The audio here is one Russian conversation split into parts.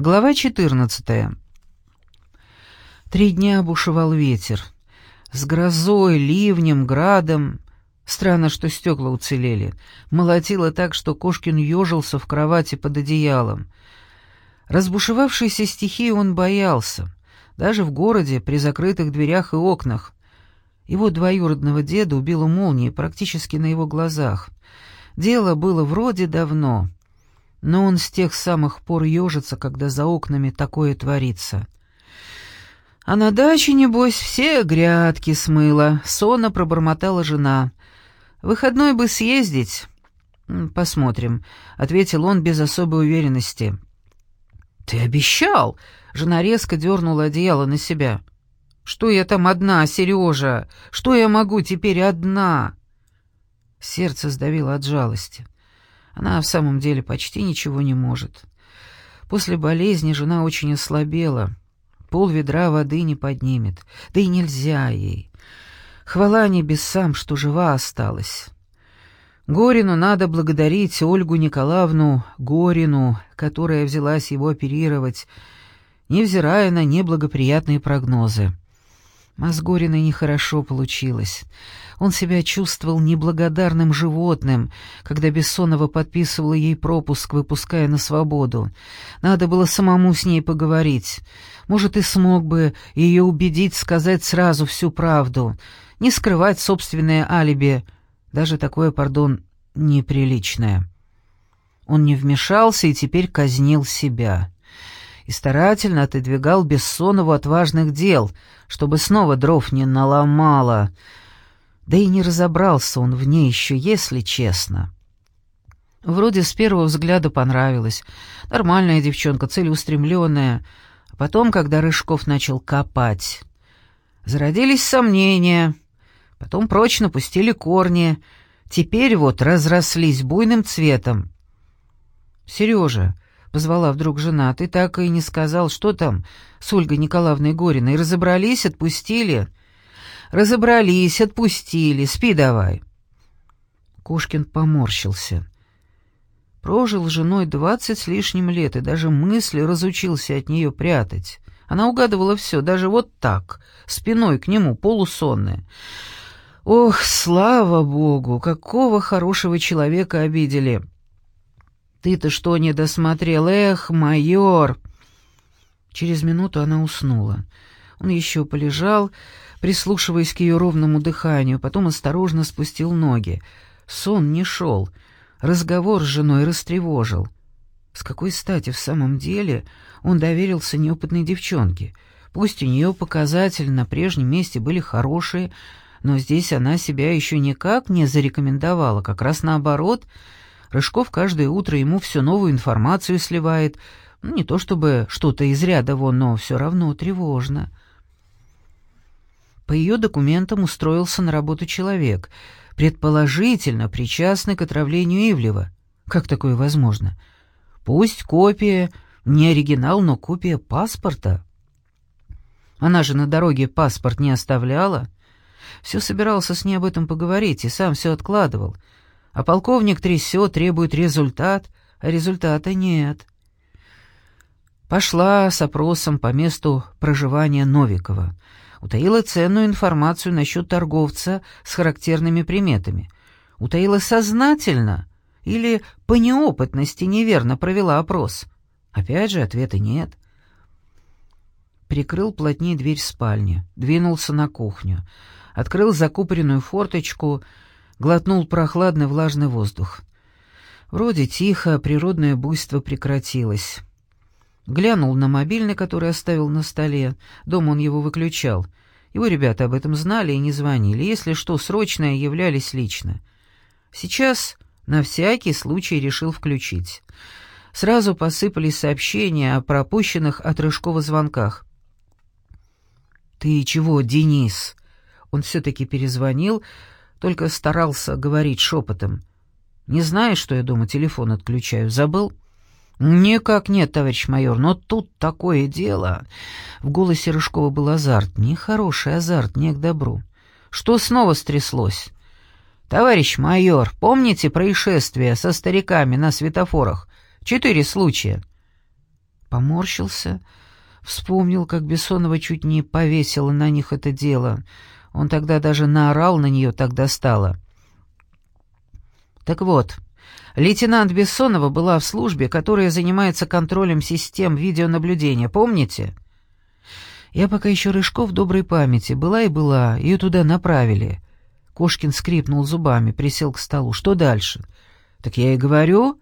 Глава 14. Три дня бушевал ветер. С грозой, ливнем, градом. Странно, что стекла уцелели. Молотило так, что Кошкин ежился в кровати под одеялом. Разбушевавшейся стихии он боялся. Даже в городе, при закрытых дверях и окнах. Его двоюродного деда убила молнией практически на его глазах. Дело было вроде давно, но он с тех самых пор ежится, когда за окнами такое творится. А на даче, небось, все грядки смыло, сонно пробормотала жена. «Выходной бы съездить». «Посмотрим», — ответил он без особой уверенности. «Ты обещал!» — жена резко дернула одеяло на себя. «Что я там одна, Сережа? Что я могу теперь одна?» Сердце сдавило от жалости. Она в самом деле почти ничего не может. После болезни жена очень ослабела. Пол ведра воды не поднимет. Да и нельзя ей. Хвала небесам, что жива осталась. Горину надо благодарить Ольгу Николаевну Горину, которая взялась его оперировать, невзирая на неблагоприятные прогнозы. А с Гориной нехорошо получилось. Он себя чувствовал неблагодарным животным, когда Бессонова подписывала ей пропуск, выпуская на свободу. Надо было самому с ней поговорить. Может, и смог бы ее убедить сказать сразу всю правду, не скрывать собственное алиби, даже такое, пардон, неприличное. Он не вмешался и теперь казнил себя и старательно отодвигал Бессонову от важных дел, чтобы снова дров не наломала. Да и не разобрался он в ней еще, если честно. Вроде с первого взгляда понравилась. Нормальная девчонка, целеустремленная. А потом, когда Рыжков начал копать, зародились сомнения. Потом прочно пустили корни. Теперь вот разрослись буйным цветом. «Сережа, — позвала вдруг жена. «Ты так и не сказал, что там с Ольгой Николаевной Гориной? Разобрались, отпустили?» «Разобрались, отпустили. Спи давай». Кошкин поморщился. Прожил с женой двадцать с лишним лет и даже мысли разучился от нее прятать. Она угадывала все, даже вот так, спиной к нему, полусонная. Ох, слава богу, какого хорошего человека обидели. Ты-то что не досмотрел? Эх, майор!» Через минуту она уснула. Он еще полежал, прислушиваясь к ее ровному дыханию, потом осторожно спустил ноги. Сон не шел. Разговор с женой растревожил. С какой стати в самом деле он доверился неопытной девчонке? Пусть у нее показатели на прежнем месте были хорошие, но здесь она себя еще никак не зарекомендовала, как раз наоборот — Рыжков каждое утро ему всю новую информацию сливает. Ну, не то чтобы что-то из ряда вон, но все равно тревожно. По ее документам устроился на работу человек, предположительно причастный к отравлению Ивлева. Как такое возможно? Пусть копия, не оригинал, но копия паспорта. Она же на дороге паспорт не оставляла. Все собирался с ней об этом поговорить и сам все откладывал — а полковник трясет, требует результат, а результата нет. Пошла с опросом по месту проживания Новикова. Утаила ценную информацию насчет торговца с характерными приметами. Утаила сознательно или по неопытности неверно провела опрос. Опять же, ответа нет. Прикрыл плотнее дверь спальни, двинулся на кухню, открыл закупоренную форточку — глотнул прохладный влажный воздух. Вроде тихо, природное буйство прекратилось. Глянул на мобильный, который оставил на столе. Дома он его выключал. Его ребята об этом знали и не звонили. Если что срочное, являлись лично. Сейчас на всякий случай решил включить. Сразу посыпались сообщения о пропущенных от Рыжкова звонках. «Ты чего, Денис?» Он все-таки перезвонил, только старался говорить шепотом. «Не знаешь, что я дома телефон отключаю? Забыл?» «Никак нет, товарищ майор, но тут такое дело...» В голосе Рыжкова был азарт, нехороший азарт, не к добру. «Что снова стряслось?» «Товарищ майор, помните происшествие со стариками на светофорах? Четыре случая». Поморщился, вспомнил, как Бессонова чуть не повесила на них это дело. Он тогда даже наорал на нее, так достало. Так вот, лейтенант Бессонова была в службе, которая занимается контролем систем видеонаблюдения, помните? Я пока еще Рыжков доброй памяти, была и была, ее туда направили. Кошкин скрипнул зубами, присел к столу. Что дальше? Так я и говорю,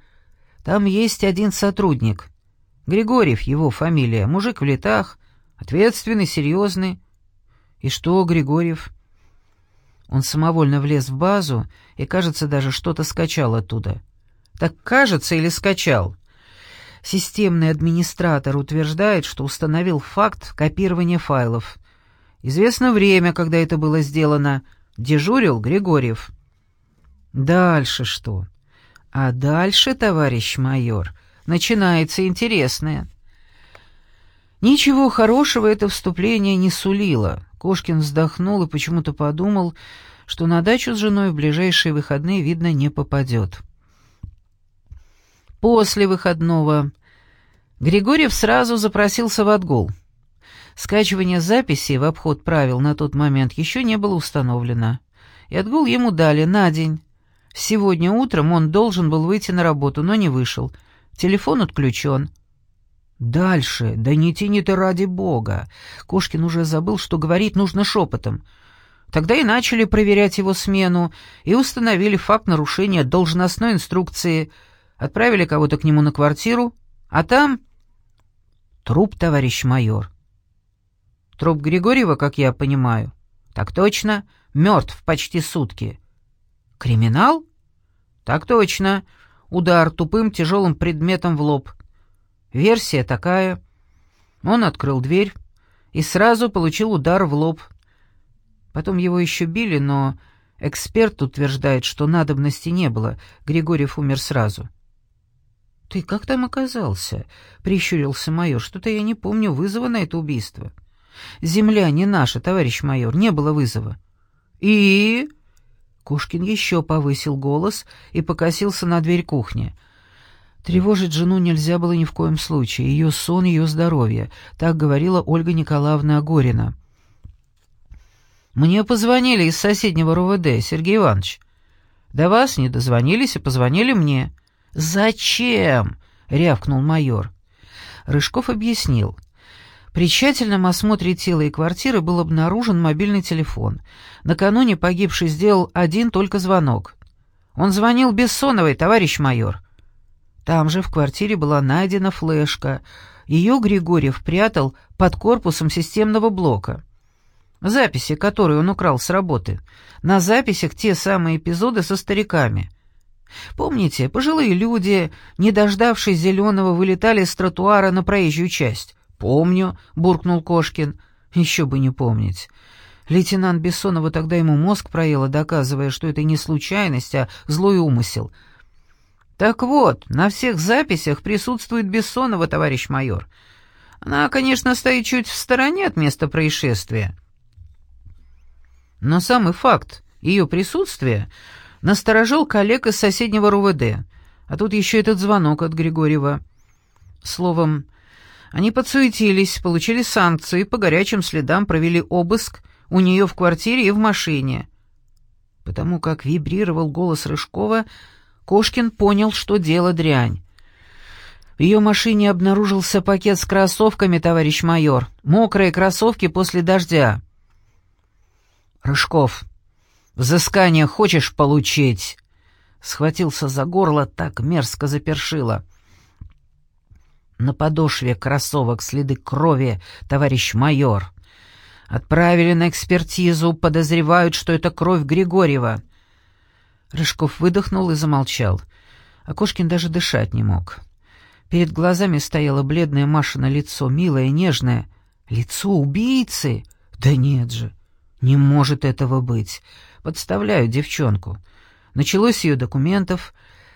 там есть один сотрудник. Григорьев его фамилия, мужик в летах, ответственный, серьезный. И что, Григорьев? Он самовольно влез в базу и, кажется, даже что-то скачал оттуда. Так кажется или скачал? Системный администратор утверждает, что установил факт копирования файлов. Известно время, когда это было сделано. Дежурил Григорьев. Дальше что? А дальше, товарищ майор, начинается интересное. Ничего хорошего это вступление не сулило. Кошкин вздохнул и почему-то подумал, что на дачу с женой в ближайшие выходные, видно, не попадет. После выходного Григорьев сразу запросился в отгул. Скачивание записи в обход правил на тот момент еще не было установлено, и отгул ему дали на день. Сегодня утром он должен был выйти на работу, но не вышел. Телефон отключен. «Дальше, да не тяни ты ради бога!» Кошкин уже забыл, что говорить нужно шепотом. Тогда и начали проверять его смену, и установили факт нарушения должностной инструкции, отправили кого-то к нему на квартиру, а там... Труп, товарищ майор. Труп Григорьева, как я понимаю. Так точно, мертв почти сутки. Криминал? Так точно. Удар тупым тяжелым предметом в лоб. Версия такая. Он открыл дверь и сразу получил удар в лоб. Потом его еще били, но эксперт утверждает, что надобности не было. Григорьев умер сразу. «Ты как там оказался?» — прищурился майор. «Что-то я не помню вызова на это убийство». «Земля не наша, товарищ майор, не было вызова». «И?» Кушкин еще повысил голос и покосился на дверь кухни. Тревожить жену нельзя было ни в коем случае, ее сон, ее здоровье, так говорила Ольга Николаевна Горина. «Мне позвонили из соседнего РОВД, Сергей Иванович. До вас не дозвонились и позвонили мне». «Зачем?» — рявкнул майор. Рыжков объяснил. При тщательном осмотре тела и квартиры был обнаружен мобильный телефон. Накануне погибший сделал один только звонок. Он звонил Бессоновой, товарищ майор. Там же в квартире была найдена флешка. Ее Григорьев прятал под корпусом системного блока. Записи, которые он украл с работы. На записях те самые эпизоды со стариками. Помните, пожилые люди, не дождавшись зеленого, вылетали с тротуара на проезжую часть. «Помню», — буркнул Кошкин. «Еще бы не помнить». Лейтенант Бессонова тогда ему мозг проела, доказывая, что это не случайность, а злой умысел. «Так вот, на всех записях присутствует Бессонова, товарищ майор. Она, конечно, стоит чуть в стороне от места происшествия. Но самый факт ее присутствия насторожил коллег из соседнего РУВД, а тут еще этот звонок от Григорьева. Словом, они подсуетились, получили санкции, по горячим следам провели обыск у нее в квартире и в машине. Потому как вибрировал голос Рыжкова, Кошкин понял, что дело дрянь. В ее машине обнаружился пакет с кроссовками, товарищ майор. Мокрые кроссовки после дождя. Рыжков, взыскание хочешь получить? Схватился за горло, так мерзко запершило. На подошве кроссовок следы крови, товарищ майор. Отправили на экспертизу, подозревают, что это кровь Григорьева. Рыжков выдохнул и замолчал. Окошкин даже дышать не мог. Перед глазами стояло бледное Машино лицо, милое, нежное. Лицо убийцы? Да нет же, не может этого быть. Подставляю девчонку. Началось ее документов,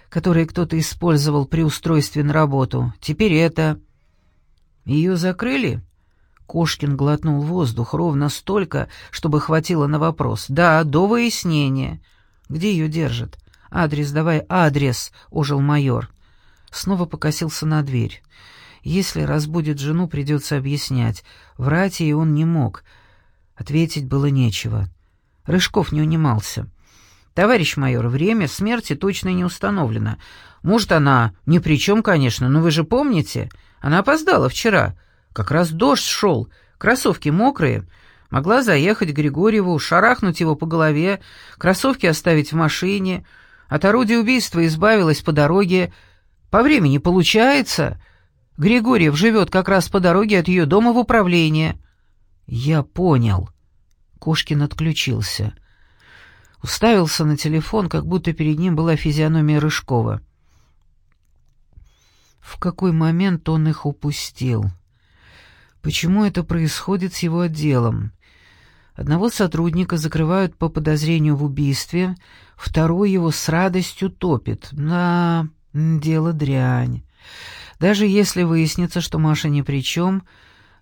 которые кто-то использовал при устройстве на работу. Теперь это... Ее закрыли? Кошкин глотнул воздух ровно столько, чтобы хватило на вопрос. Да, до выяснения. Где ее держат? Адрес давай, адрес, ожил майор. Снова покосился на дверь. Если разбудит жену, придется объяснять. Врать ей он не мог. Ответить было нечего. Рыжков не унимался. «Товарищ майор, время смерти точно не установлено. Может, она ни при чем, конечно, но вы же помните? Она опоздала вчера. Как раз дождь шел, кроссовки мокрые. Могла заехать к Григорьеву, шарахнуть его по голове, кроссовки оставить в машине. От орудия убийства избавилась по дороге. По времени получается. Григорьев живет как раз по дороге от ее дома в управление». «Я понял». Кошкин отключился. Уставился на телефон, как будто перед ним была физиономия Рыжкова. В какой момент он их упустил? Почему это происходит с его отделом? Одного сотрудника закрывают по подозрению в убийстве, второй его с радостью топит. Да, дело дрянь. Даже если выяснится, что Маша ни при чем,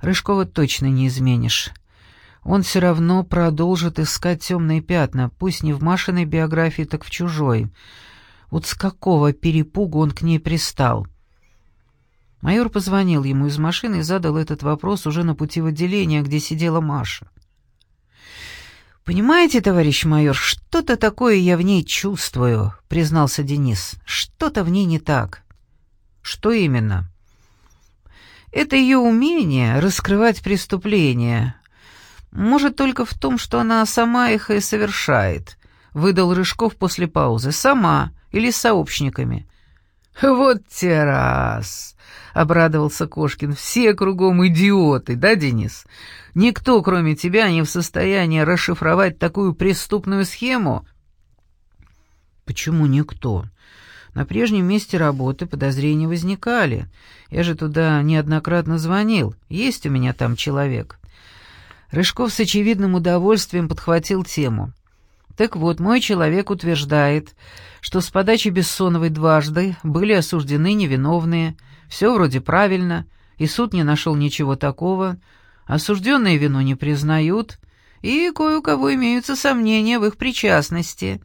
Рыжкова точно не изменишь. Он все равно продолжит искать темные пятна, пусть не в Машиной биографии, так в чужой. Вот с какого перепугу он к ней пристал? Майор позвонил ему из машины и задал этот вопрос уже на пути в отделение, где сидела Маша. «Понимаете, товарищ майор, что-то такое я в ней чувствую», — признался Денис. «Что-то в ней не так». «Что именно?» «Это ее умение раскрывать преступления. Может, только в том, что она сама их и совершает», — выдал Рыжков после паузы. «Сама или с сообщниками». «Вот те раз!» — обрадовался Кошкин. «Все кругом идиоты, да, Денис? Никто, кроме тебя, не в состоянии расшифровать такую преступную схему?» «Почему никто?» На прежнем месте работы подозрения возникали. Я же туда неоднократно звонил. Есть у меня там человек. Рыжков с очевидным удовольствием подхватил тему. Так вот, мой человек утверждает, что с подачи Бессоновой дважды были осуждены невиновные, все вроде правильно, и суд не нашел ничего такого, осужденные вину не признают, и кое у кого имеются сомнения в их причастности.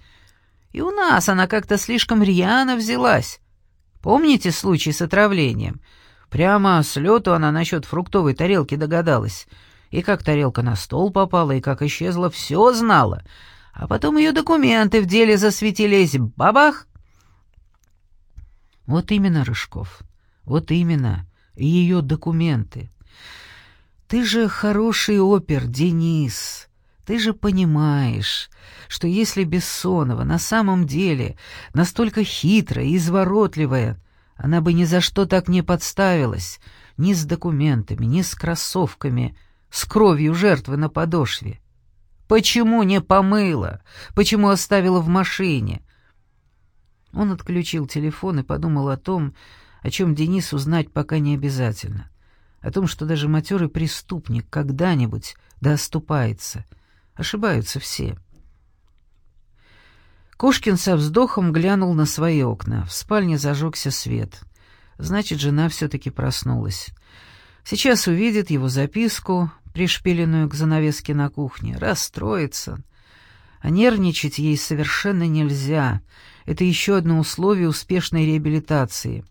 И у нас она как-то слишком рьяно взялась. Помните случай с отравлением? Прямо с лету она насчет фруктовой тарелки догадалась. И как тарелка на стол попала, и как исчезла, все знала — а потом ее документы в деле засветились. Бабах! Вот именно, Рыжков, вот именно, ее документы. Ты же хороший опер, Денис. Ты же понимаешь, что если Бессонова на самом деле настолько хитрая и изворотливая, она бы ни за что так не подставилась, ни с документами, ни с кроссовками, с кровью жертвы на подошве. Почему не помыла? Почему оставила в машине? Он отключил телефон и подумал о том, о чем Денису знать пока не обязательно. О том, что даже матерый преступник когда-нибудь доступается. Ошибаются все. Кошкин со вздохом глянул на свои окна. В спальне зажегся свет. Значит, жена все-таки проснулась. Сейчас увидит его записку, пришпиленную к занавеске на кухне, расстроится. А нервничать ей совершенно нельзя. Это еще одно условие успешной реабилитации.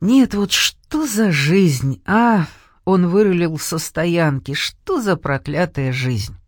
Нет, вот что за жизнь, а? Он вырулил со стоянки. Что за проклятая жизнь?